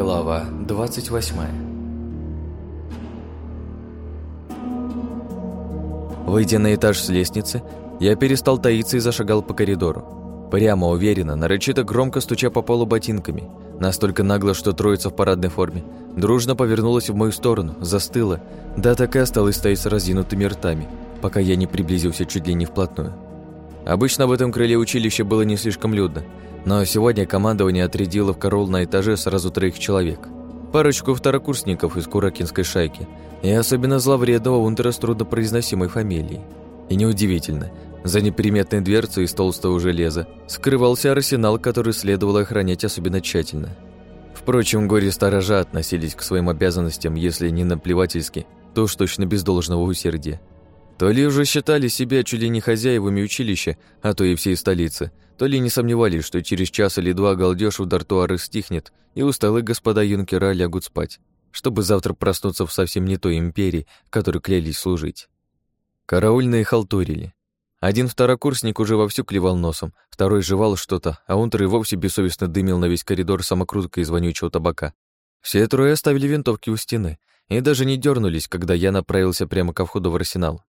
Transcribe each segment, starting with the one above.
Глава 28 Выйдя на этаж с лестницы, я перестал таиться и зашагал по коридору. Прямо, уверенно, нарочито громко стуча по полу ботинками. Настолько нагло, что троица в парадной форме дружно повернулась в мою сторону, застыла, да так и осталась стоять с разинутыми ртами, пока я не приблизился чуть ли не вплотную. Обычно в этом крыле училища было не слишком людно, но сегодня командование отрядило в караул на этаже сразу троих человек. Парочку второкурсников из Куракинской шайки и особенно зловредного унтера с труднопроизносимой фамилией. И неудивительно, за неприметной дверцей из толстого железа скрывался арсенал, который следовало охранять особенно тщательно. Впрочем, горе-сторожа относились к своим обязанностям, если не наплевательски, то уж точно без должного усердия. То ли уже считали себя чуть ли не хозяевами училища, а то и всей столицы, то ли не сомневались, что через час или два галдёж у дартуары стихнет, и усталые господа юнкера лягут спать, чтобы завтра проснуться в совсем не той империи, которой клялись служить. Караульные халтурили. Один второкурсник уже вовсю клевал носом, второй жевал что-то, а унтер и вовсе бессовестно дымил на весь коридор самокруткой из вонючего табака. Все трое оставили винтовки у стены и даже не дернулись, когда я направился прямо ко входу в арсенал.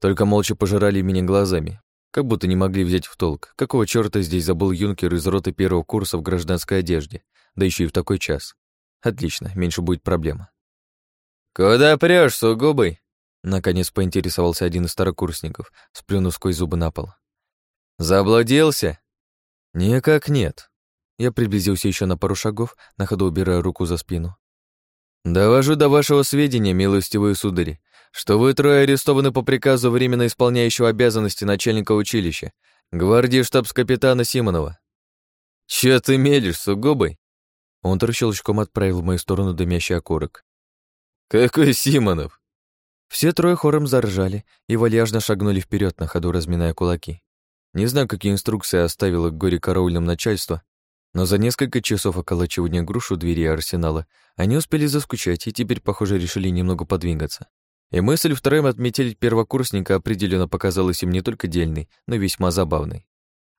Только молча пожирали меня глазами, как будто не могли взять в толк, какого чёрта здесь забыл юнкер из роты первого курса в гражданской одежде, да еще и в такой час. Отлично, меньше будет проблема. «Куда прёшь, сугубый?» Наконец поинтересовался один из старокурсников, сплюнув сквозь зубы на пол. «Заблудился?» «Никак нет». Я приблизился еще на пару шагов, на ходу убирая руку за спину. «Довожу до вашего сведения, милостивые судари, что вы трое арестованы по приказу временно исполняющего обязанности начальника училища, гвардии штабс-капитана Симонова. Чё ты мелешь, сугубый? Он щелчком отправил в мою сторону дымящий окурок. Какой Симонов? Все трое хором заржали и вальяжно шагнули вперед на ходу, разминая кулаки. Не знаю, какие инструкции оставило горе караульным начальство, но за несколько часов околачивания груш у двери арсенала они успели заскучать и теперь, похоже, решили немного подвигаться. И мысль втроем отметить первокурсника определенно показалась им не только дельной, но весьма забавной.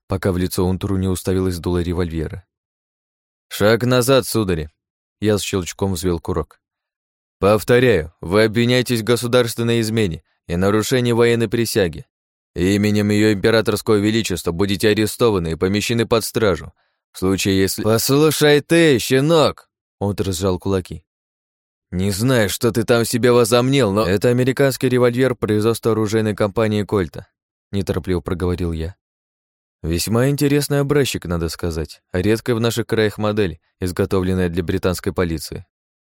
Пока в лицо Унтуру не уставилась дуло револьвера. «Шаг назад, судари!» Я с щелчком взвел курок. «Повторяю, вы обвиняетесь в государственной измене и нарушении военной присяги. Именем Ее Императорского Величества будете арестованы и помещены под стражу. В случае, если... «Послушай ты, щенок!» Он разжал кулаки. «Не знаю, что ты там себе возомнил, но...» «Это американский револьвер производства оружейной компании «Кольта», — неторопливо проговорил я. «Весьма интересный образчик, надо сказать, редкая в наших краях модель, изготовленная для британской полиции.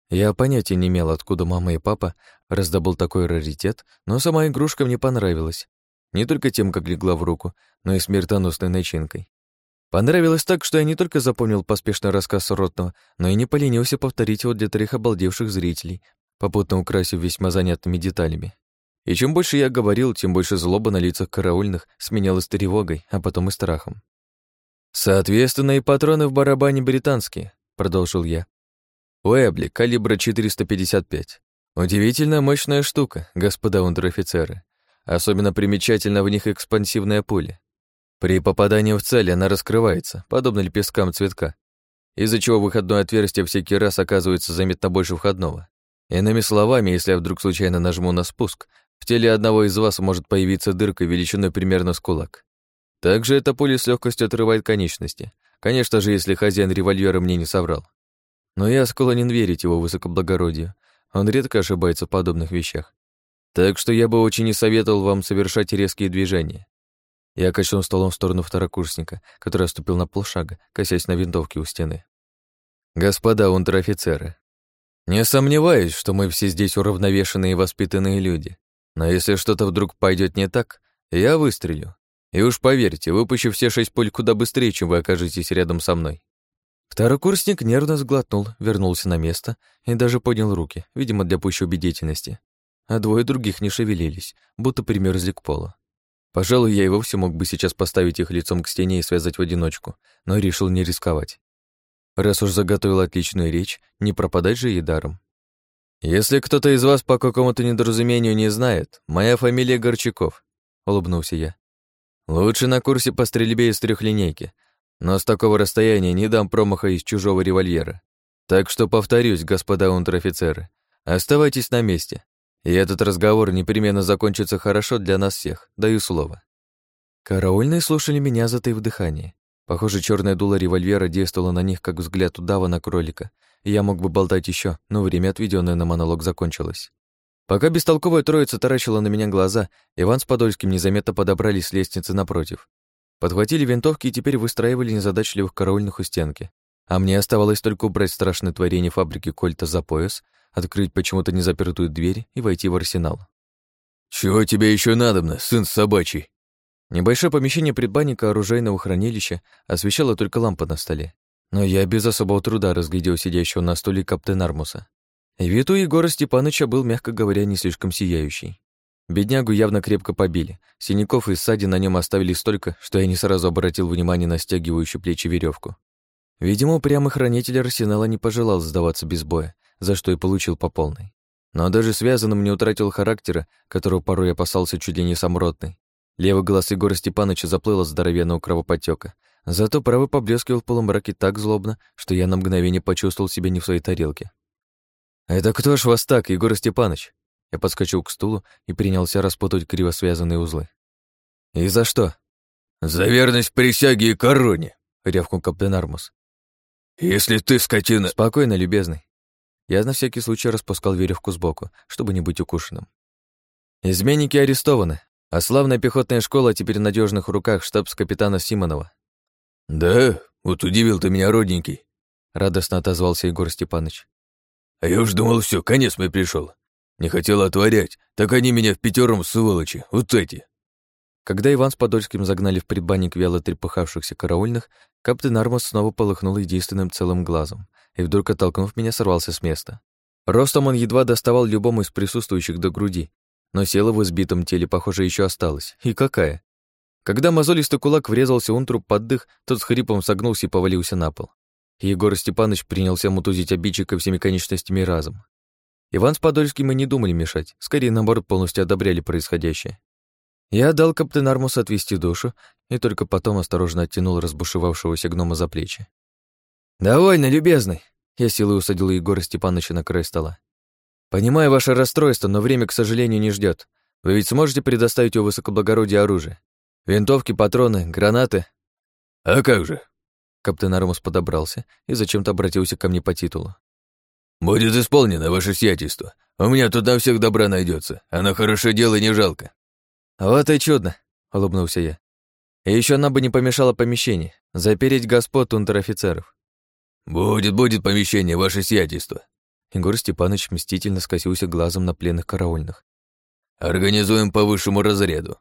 Я понятия не имел, откуда мама и папа раздобыл такой раритет, но сама игрушка мне понравилась. Не только тем, как легла в руку, но и смертоносной начинкой. Понравилось так, что я не только запомнил поспешный рассказ Ротного, но и не поленился повторить его для трех обалдевших зрителей, попутно украсив весьма занятными деталями. И чем больше я говорил, тем больше злоба на лицах караульных сменялась тревогой, а потом и страхом. «Соответственно, и патроны в барабане британские», — продолжил я. «Уэбли, калибра 455. Удивительно мощная штука, господа унтер-офицеры. Особенно примечательно в них экспансивная пуля. При попадании в цель она раскрывается, подобно лепесткам цветка, из-за чего выходное отверстие всякий раз оказывается заметно больше входного. Иными словами, если я вдруг случайно нажму на спуск, в теле одного из вас может появиться дырка величиной примерно с кулак. Также эта пуля с легкостью отрывает конечности. Конечно же, если хозяин револьвера мне не соврал. Но я склонен верить его высокоблагородию. Он редко ошибается в подобных вещах. Так что я бы очень не советовал вам совершать резкие движения. Я качнул столом в сторону второкурсника, который оступил на полшага, косясь на винтовке у стены. «Господа унтер-офицеры, не сомневаюсь, что мы все здесь уравновешенные и воспитанные люди, но если что-то вдруг пойдет не так, я выстрелю. И уж поверьте, выпущу все шесть пуль куда быстрее, чем вы окажетесь рядом со мной». Второкурсник нервно сглотнул, вернулся на место и даже поднял руки, видимо, для пущей убедительности. А двое других не шевелились, будто примерзли к полу. Пожалуй, я и вовсе мог бы сейчас поставить их лицом к стене и связать в одиночку, но решил не рисковать. Раз уж заготовил отличную речь, не пропадать же ей даром. «Если кто-то из вас по какому-то недоразумению не знает, моя фамилия Горчаков», — улыбнулся я. «Лучше на курсе по стрельбе из трехлинейки, но с такого расстояния не дам промаха из чужого револьвера. Так что повторюсь, господа унтер-офицеры, оставайтесь на месте. И этот разговор непременно закончится хорошо для нас всех, даю слово. Караульные слушали меня, затаив дыхание. Похоже, черное дуло револьвера действовало на них, как взгляд удава на кролика, и я мог бы болтать еще, но время, отведенное на монолог, закончилось. Пока бестолковая троица таращила на меня глаза, Иван с Подольским незаметно подобрались с лестницы напротив. Подхватили винтовки и теперь выстраивали незадачливых караульных у стенки. А мне оставалось только убрать страшное творение фабрики Кольта за пояс, открыть почему-то незапертую дверь и войти в арсенал. «Чего тебе еще надобно, сын собачий?» Небольшое помещение предбанника оружейного хранилища освещала только лампа на столе. Но я без особого труда разглядел сидящего на стуле каптен Армуса. Вид у Егора Степановича был, мягко говоря, не слишком сияющий. Беднягу явно крепко побили. Синяков и ссадин на нем оставили столько, что я не сразу обратил внимание на стягивающую плечи веревку. Видимо, упрямый хранитель арсенала не пожелал сдаваться без боя, за что и получил по полной. Но даже связанным не утратил характера, которого порой опасался чуть ли не самротный. Левый глаз Егора Степановича заплыл от здоровенного кровоподтёка. Зато правый поблескивал в полумраке так злобно, что я на мгновение почувствовал себя не в своей тарелке. «Это кто ж вас так, Егор Степанович?» Я подскочил к стулу и принялся распутывать криво связанные узлы. «И за что?» «За верность присяге и короне», — рявкнул капитан Армус. «Если ты, скотина...» «Спокойно, любезный». Я на всякий случай распускал веревку сбоку, чтобы не быть укушенным. «Изменники арестованы, а славная пехотная школа теперь в надежных руках штабс-капитана Симонова. «Да? Вот удивил ты меня, родненький», — радостно отозвался Егор Степанович. «А я уж думал, все, конец мой пришел. Не хотел отворять, так они меня в пятером сволочи, вот эти». Когда Иван с Подольским загнали в предбанник вяло трепыхавшихся караульных, каптен Армос снова полыхнул единственным целым глазом и вдруг, оттолкнув меня, сорвался с места. Ростом он едва доставал любому из присутствующих до груди, но сила в избитом теле, похоже, еще осталась. И какая? Когда мозолистый кулак врезался унтру под дых, тот с хрипом согнулся и повалился на пол. Егор Степанович принялся мутузить обидчика всеми конечностями разом. Иван с Подольским и не думали мешать, скорее, наоборот, полностью одобряли происходящее. Я дал каптен Армусу отвести душу и только потом осторожно оттянул разбушевавшегося гнома за плечи. «Довольно, любезный!» Я силой усадил Егора Степановича на край стола. Понимаю ваше расстройство, но время, к сожалению, не ждет. Вы ведь сможете предоставить у высокоблагородия оружие? Винтовки, патроны, гранаты? А как же? Каптен Армус подобрался и зачем-то обратился ко мне по титулу. «Будет исполнено, ваше сиятельство. У меня тут на всех добра найдется, а хорошее дело не жалко». «Вот и чудно», — улыбнулся я. «И еще нам бы не помешало помещение, запереть господ унтер-офицеров». «Будет, будет помещение, ваше сиятельство», Егор Степанович мстительно скосился глазом на пленных караульных. «Организуем по высшему разряду».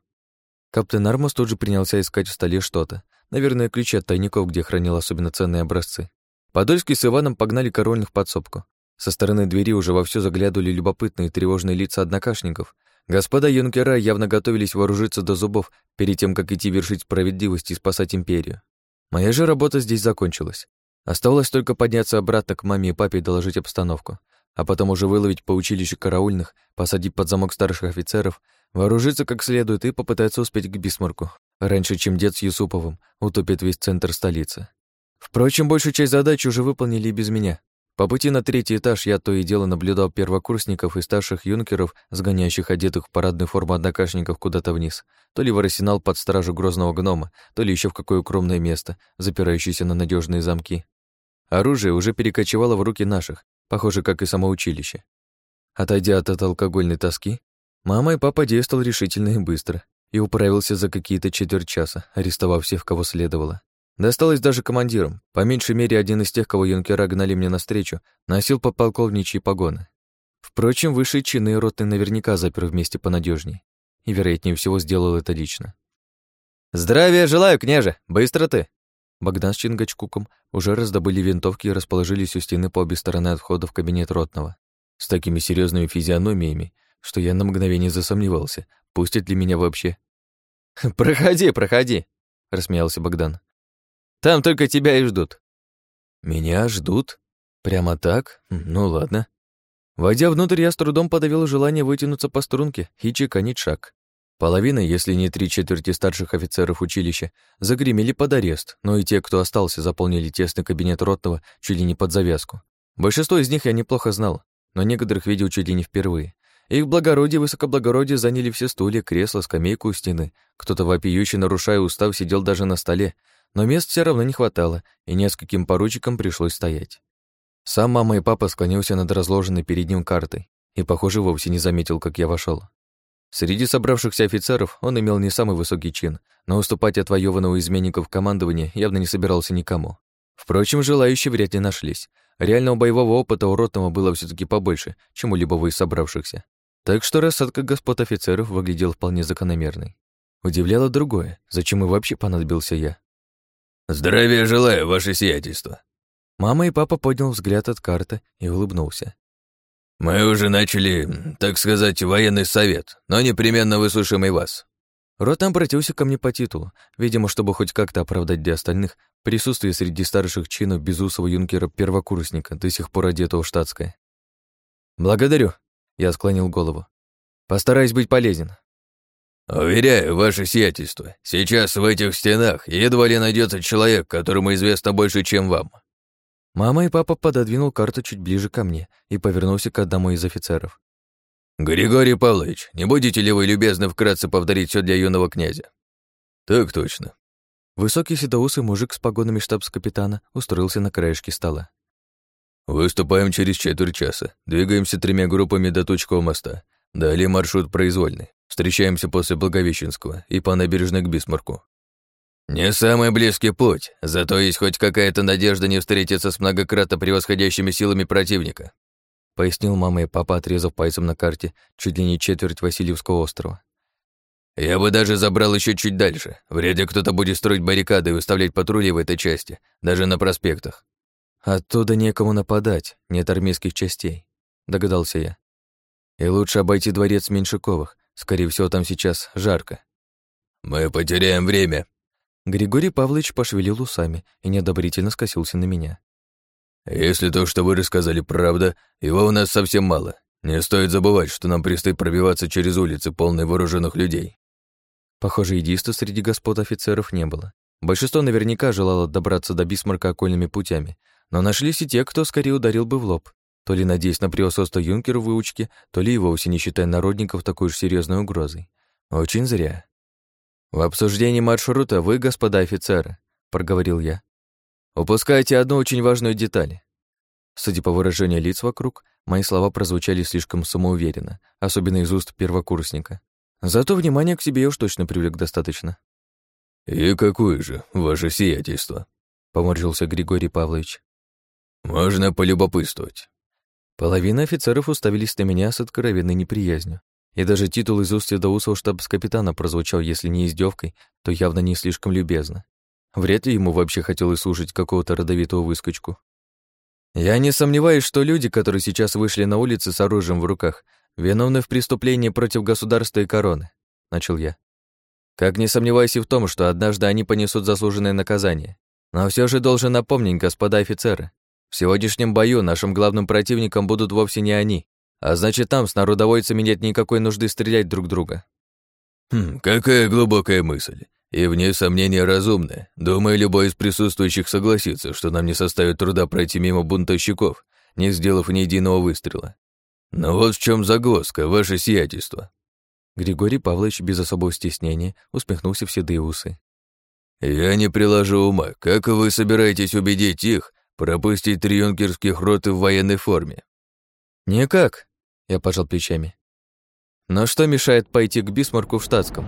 Каптен Армус тут же принялся искать в столе что-то. Наверное, ключи от тайников, где хранил особенно ценные образцы. Подольский с Иваном погнали караульных в подсобку. Со стороны двери уже вовсю заглядывали любопытные тревожные лица однокашников. Господа юнкера явно готовились вооружиться до зубов перед тем, как идти вершить справедливость и спасать империю. Моя же работа здесь закончилась. Оставалось только подняться обратно к маме и папе и доложить обстановку, а потом уже выловить по училищу караульных, посадить под замок старших офицеров, вооружиться как следует и попытаться успеть к Бисмарку, раньше, чем дед с Юсуповым утопит весь центр столицы. Впрочем, большую часть задач уже выполнили и без меня. По пути на третий этаж я то и дело наблюдал первокурсников и старших юнкеров, сгоняющих одетых в парадную форму однокашников куда-то вниз, то ли в арсенал под стражу грозного гнома, то ли еще в какое укромное место, запирающееся на надежные замки. Оружие уже перекочевало в руки наших, похоже, как и само училище. Отойдя от этой алкогольной тоски, мама и папа действовал решительно и быстро и управился за какие-то четверть часа, арестовав всех, кого следовало. Досталось даже командирам. По меньшей мере, один из тех, кого юнкера гнали мне навстречу, носил подполковничьи погоны. Впрочем, высшие чины ротный наверняка запер вместе понадежней. И, вероятнее всего, сделал это лично. «Здравия желаю, княже! Быстро ты!» Богдан с Чингачкуком уже раздобыли винтовки и расположились у стены по обе стороны от входа в кабинет Ротного. С такими серьезными физиономиями, что я на мгновение засомневался, пустят ли меня вообще. «Проходи, проходи», — рассмеялся Богдан. «Там только тебя и ждут». «Меня ждут? Прямо так? Ну ладно». Войдя внутрь, я с трудом подавил желание вытянуться по струнке и чеканить шаг. Половина, если не три четверти старших офицеров училища, загремели под арест, но и те, кто остался, заполнили тесный кабинет ротного чуть ли не под завязку. Большинство из них я неплохо знал, но некоторых видел чуть ли не впервые. Их благородие и высокоблагородие заняли все стулья, кресла, скамейку у стены. Кто-то вопиющий, нарушая устав, сидел даже на столе, но мест все равно не хватало, и нескольким поручикам пришлось стоять. Сам мама и папа склонился над разложенной перед ним картой и, похоже, вовсе не заметил, как я вошел. Среди собравшихся офицеров он имел не самый высокий чин, но уступать отвоеванного изменников командования явно не собирался никому. Впрочем, желающие вряд ли нашлись. Реального боевого опыта у Ротного было все таки побольше, чем у любого из собравшихся. Так что рассадка господ офицеров выглядела вполне закономерной. Удивляло другое, зачем и вообще понадобился я. «Здравия желаю, ваше сиятельство!» Мама и папа поднял взгляд от карты и улыбнулся. «Мы уже начали, так сказать, военный совет, но непременно выслушаем и вас». Ротан обратился ко мне по титулу, видимо, чтобы хоть как-то оправдать для остальных присутствие среди старших чинов безусого юнкера-первокурсника, до сих пор одетого в штатское. «Благодарю», — я склонил голову. «Постараюсь быть полезен». «Уверяю, ваше сиятельство, сейчас в этих стенах едва ли найдется человек, которому известно больше, чем вам». Мама и папа пододвинул карту чуть ближе ко мне и повернулся к одному из офицеров. «Григорий Павлович, не будете ли вы любезны вкратце повторить все для юного князя?» «Так точно». Высокий седоусый мужик с погонами штабс-капитана устроился на краешке стола. «Выступаем через четверть часа. Двигаемся тремя группами до Тучкового моста. Далее маршрут произвольный. Встречаемся после Благовещенского и по набережной к Бисмарку. Не самый близкий путь, зато есть хоть какая-то надежда не встретиться с многократно превосходящими силами противника», пояснил мама и папа, отрезав пальцем на карте чуть ли не четверть Васильевского острова. «Я бы даже забрал еще чуть дальше. Вряд ли кто-то будет строить баррикады и выставлять патрули в этой части, даже на проспектах». «Оттуда некому нападать, нет армейских частей», — догадался я. «И лучше обойти дворец Меньшиковых, Скорее всего, там сейчас жарко. Мы потеряем время. Григорий Павлович пошевелил усами и неодобрительно скосился на меня. Если то, что вы рассказали, правда, его у нас совсем мало. Не стоит забывать, что нам предстоит пробиваться через улицы, полные вооруженных людей. Похоже, единства среди господ офицеров не было. Большинство наверняка желало добраться до Бисмарка окольными путями, но нашлись и те, кто скорее ударил бы в лоб то ли надеясь на превосходство юнкера в выучке, то ли и вовсе не считая народников такой уж серьезной угрозой. Очень зря. «В обсуждении маршрута вы, господа офицеры», — проговорил я. «Упускаете одну очень важную деталь». Судя по выражению лиц вокруг, мои слова прозвучали слишком самоуверенно, особенно из уст первокурсника. Зато внимание к себе я уж точно привлек достаточно. «И какое же, ваше сиятельство?» — поморщился Григорий Павлович. «Можно полюбопытствовать. Половина офицеров уставились на меня с откровенной неприязнью. И даже титул из уст Седоусова штабс-капитана прозвучал, если не издевкой, то явно не слишком любезно. Вряд ли ему вообще хотелось слушать какого-то родовитого выскочку. Я не сомневаюсь, что люди, которые сейчас вышли на улицы с оружием в руках, виновны в преступлении против государства и короны, начал я. Как не сомневаюсь и в том, что однажды они понесут заслуженное наказание. Но все же должен напомнить, господа офицеры, в сегодняшнем бою нашим главным противником будут вовсе не они, а значит, там с народовольцами нет никакой нужды стрелять друг друга. Хм, какая глубокая мысль. И вне сомнения разумная. Думаю, любой из присутствующих согласится, что нам не составит труда пройти мимо бунтовщиков, не сделав ни единого выстрела. Но вот в чем загвоздка, ваше сиятельство. Григорий Павлович без особого стеснения усмехнулся в седые усы. «Я не приложу ума. Как вы собираетесь убедить их, Пропустить три юнкерских роты в военной форме. Никак, я пожал плечами. Но что мешает пойти к Бисмарку в штатском?